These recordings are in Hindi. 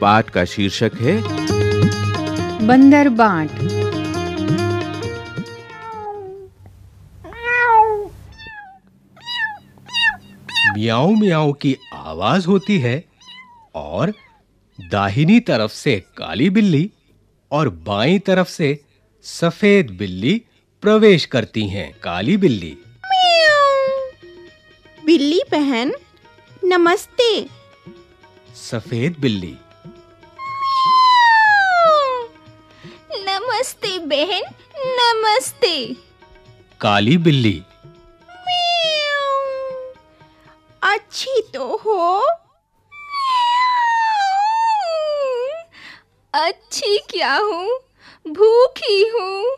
पाठ का शीर्षक है बंदर बांट। मियाओ मियाओ की आवाज़ होती है और दाहिनी तरफ़ से काली बिल्ली और बाईं तरफ़ से सफ़ेद बिल्ली प्रवेश करती हैं काली बिल्ली। बिल्ली बहन नमस्ते। सफ़ेद बिल्ली। नमस्ते बहन नमस्ते। काली बिल्ली। अच्छी तो हो। अच्छी क्या हूँ? भूखी हूँ।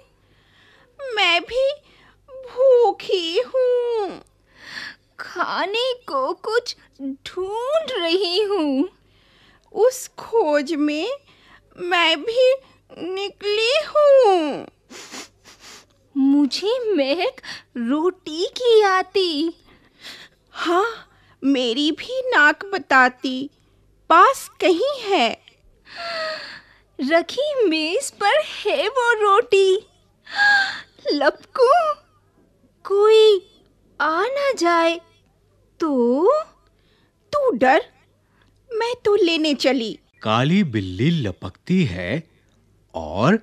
मैं भी भूखी हूँ। खाने को कुछ ढूंढ रही हूँ। उस खोज में मैं भी निकली हूँ। मुझे महक रोटी की आती। हाँ मेरी भी नाक बताती। पास कहीं है। रखी मेज पर है वो रोटी। लपकू, कोई आ ना जाए। तो? तू डर। मैं तो लेने चली। काली बिल्ली लपकती है और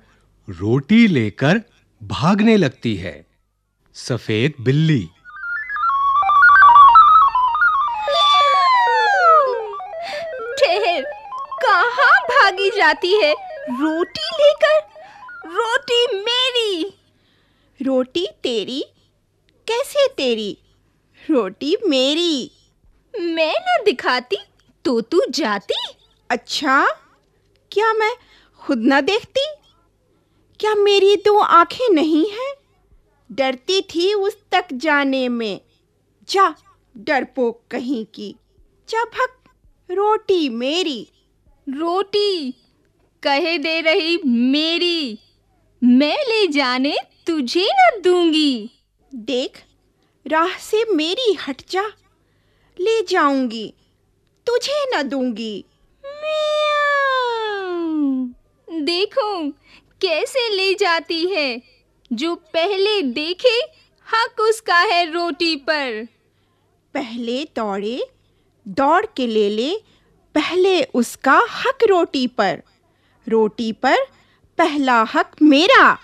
रोटी लेकर भागने लगती है। सफ़ेद बिल्ली। ठहर कहाँ भागी जाती है? रोटी लेकर? रोटी मेरी। रोटी तेरी? कैसे तेरी? रोटी मेरी। मैं ना दिखाती तो तू जाती। अच्छा क्या मैं खुद ना देखती? क्या मेरी दो आँखें नहीं हैं? डरती थी उस तक जाने में। जा डरपोक कहीं की। जा भग रोटी मेरी। रोटी कहे दे रही मेरी। मैं ले जाने तुझे न दूँगी। देख राह से मेरी हट जा। ले जाऊँगी तुझे न दूँगी। देखो कैसे ले जाती है। जो पहले देखे हक उसका है रोटी पर। पहले दौड़े दौड़ के ले ले पहले उसका हक रोटी पर। रोटी पर पहला हक मेरा।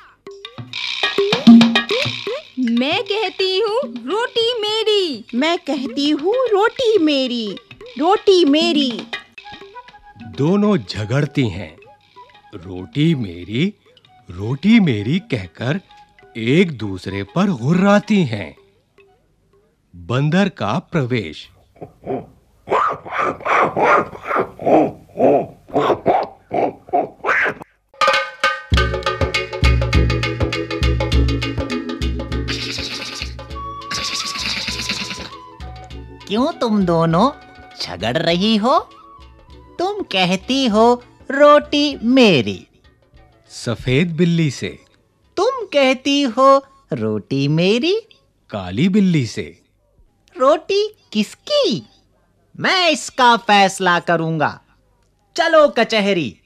मैं कहती हूँ रोटी मेरी। मैं कहती हूँ रोटी मेरी रोटी मेरी। दोनों झगड़ती हैं। रोटी मेरी रोटी मेरी कहकर एक दूसरे पर हुर्राती हैं। बंदर का प्रवेश। क्यों तुम दोनों झगड़ रही हो? तुम कहती हो रोटी मेरी। सफ़ेद बिल्ली से। तुम कहती हो रोटी मेरी। काली बिल्ली से। रोटी किसकी? मैं इसका फैसला करूँगा। चलो कचहरी।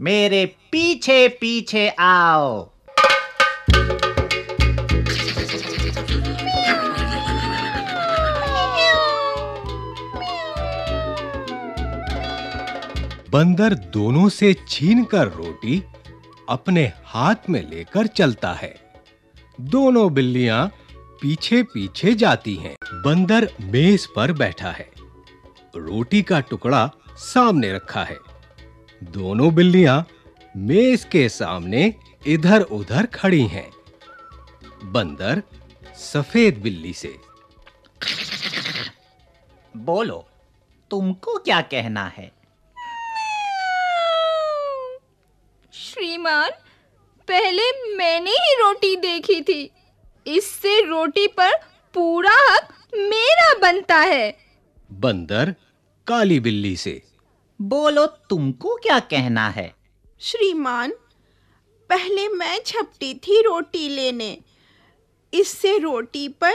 मेरे पीछे पीछे आओ। बंदर दोनों से छीनकर रोटी अपने हाथ में लेकर चलता है। दोनों बिल्लियाँ पीछे पीछे जाती हैं। बंदर मेज पर बैठा है। रोटी का टुकड़ा सामने रखा है। दोनों बिल्लियाँ मेज के सामने इधर-उधर खड़ी हैं। बंदर सफ़ेद बिल्ली से, बोलो, तुमको क्या कहना है? श्रीमान पहले मैंने ही रोटी देखी थी। इससे रोटी पर पूरा हक मेरा बनता है। बंदर काली बिल्ली से। बोलो तुमको क्या कहना है? श्रीमान पहले मैं झपटी थी रोटी लेने। इससे रोटी पर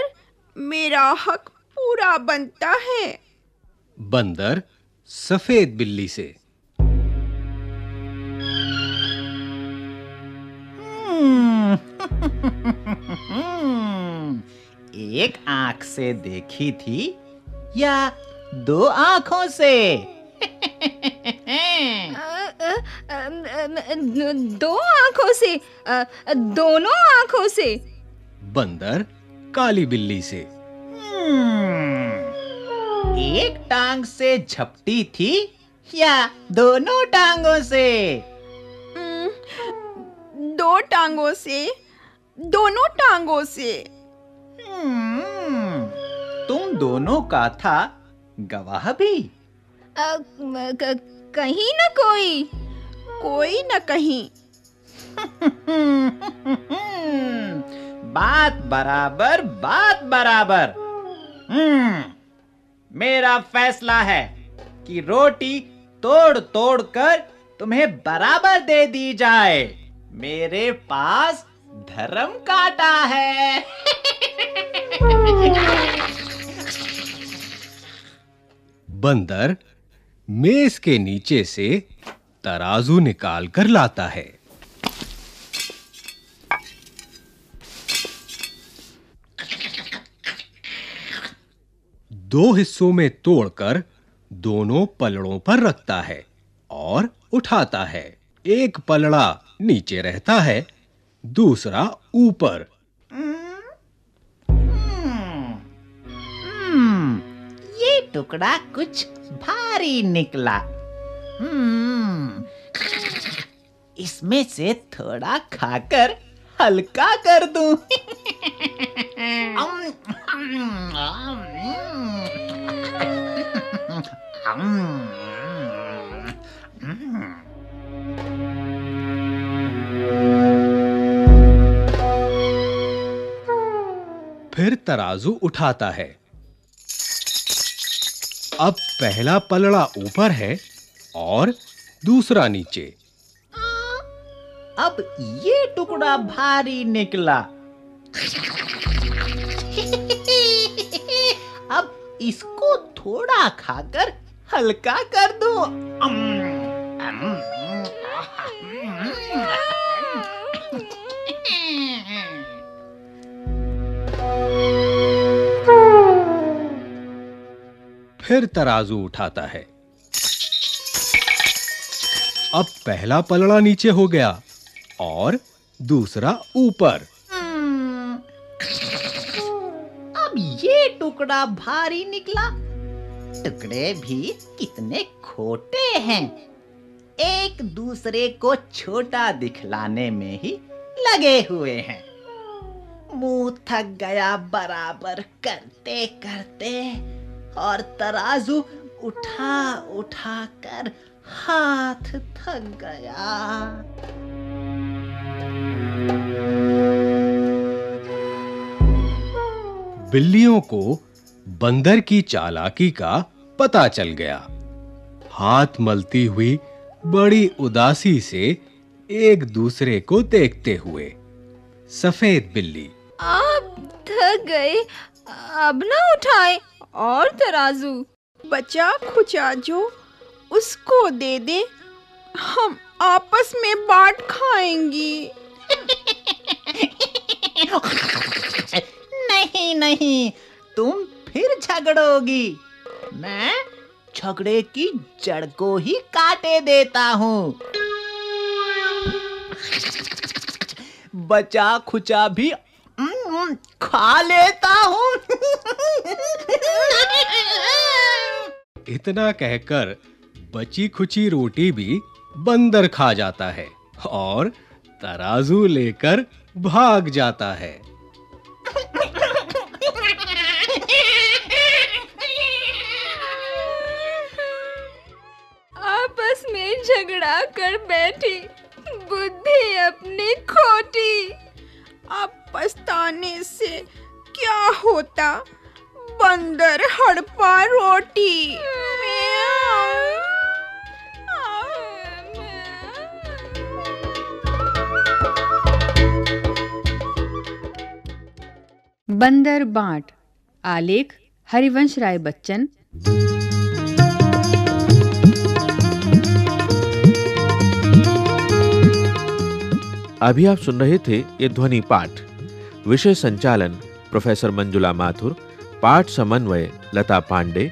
मेरा हक पूरा बनता है। बंदर सफ़ेद बिल्ली से। एक आँख से देखी थी या दो आँखों से? दो आँखों से दोनों आँखों से। बंदर काली बिल्ली से। हम्म, एक टांग से झपटी थी या दोनों टांगों से? दो टांगों से। दोनों टांगों से। हम्म, तुम दोनों का था गवाह भी। अ, क- कहीं न कोई। कोई न कहीं। बात बराबर बात बराबर। हम्म मेरा फैसला है कि रोटी तोड़ तोड़ कर तुम्हें बराबर दे दी जाए। मेरे पास धर्म काटा है। बंदर मेज के नीचे से तराजू निकाल कर लाता है। दो हिस्सों में तोड़कर दोनों पलड़ों पर रखता है और उठाता है। एक पलड़ा नीचे रहता है। दूसरा ऊपर हम्म, ये टुकड़ा कुछ भारी निकला हम्म, इसमें से थोड़ा खाकर हल्का कर दूँ। फिर तराजू उठाता है। अब पहला पलड़ा ऊपर है और दूसरा नीचे। अब ये टुकड़ा भारी निकला। अब इसको थोड़ा खाकर हल्का कर दो। अम, अम, फिर तराजू उठाता है। अब पहला पलड़ा नीचे हो गया और दूसरा ऊपर। हम्म, अब ये टुकड़ा भारी निकला। टुकड़े भी कितने खोटे हैं। एक दूसरे को छोटा दिखलाने में ही लगे हुए हैं। मुँह थक गया बराबर करते करते और तराजू उठा उठा कर हाथ थक गया। बिल्लियों को बंदर की चालाकी का पता चल गया। हाथ मलती हुई बड़ी उदासी से एक दूसरे को देखते हुए सफ़ेद बिल्ली। आप थक गए अब ना उठाए। और तराजू। बचा खुचा जो उसको दे दे। हम आपस में बांट खाएँगी। नहीं नहीं, तुम फिर झगड़ोगी। मैं झगड़े की जड़ को ही काटे देता हूँ। बचा खुचा भी उम्म, खा लेता हूँ। इतना कहकर बची खुची रोटी भी बंदर खा जाता है और तराजू लेकर भाग जाता है। आपस में झगड़ा कर बैठी। बुद्धि अपनी खोटी। अब पछताने से क्या होता? बंदर हड़पा रोटी। बंदर बांट आलेख हरिवंश राय बच्चन। अभी आप सुन रहे थे ये ध्वनि पाठ। विषय संचालन प्रोफेसर मंजुला माथुर पाठ समन्वय लता पांडे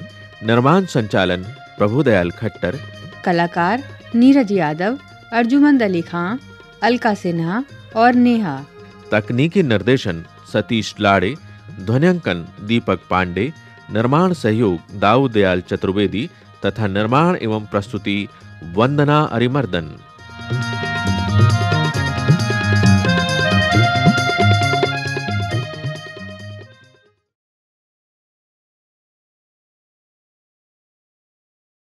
निर्माण संचालन प्रभुदयाल खट्टर कलाकार नीरज यादव अर्जुमंद अली खां अलका सिन्हा और नेहा। तकनीकी निर्देशन सतीश लाड़े ध्वनियांकन दीपक पांडे निर्माण सहयोग दाऊद दयाल चतुर्वेदी तथा निर्माण एवं प्रस्तुति वंदना अरिमर्दन।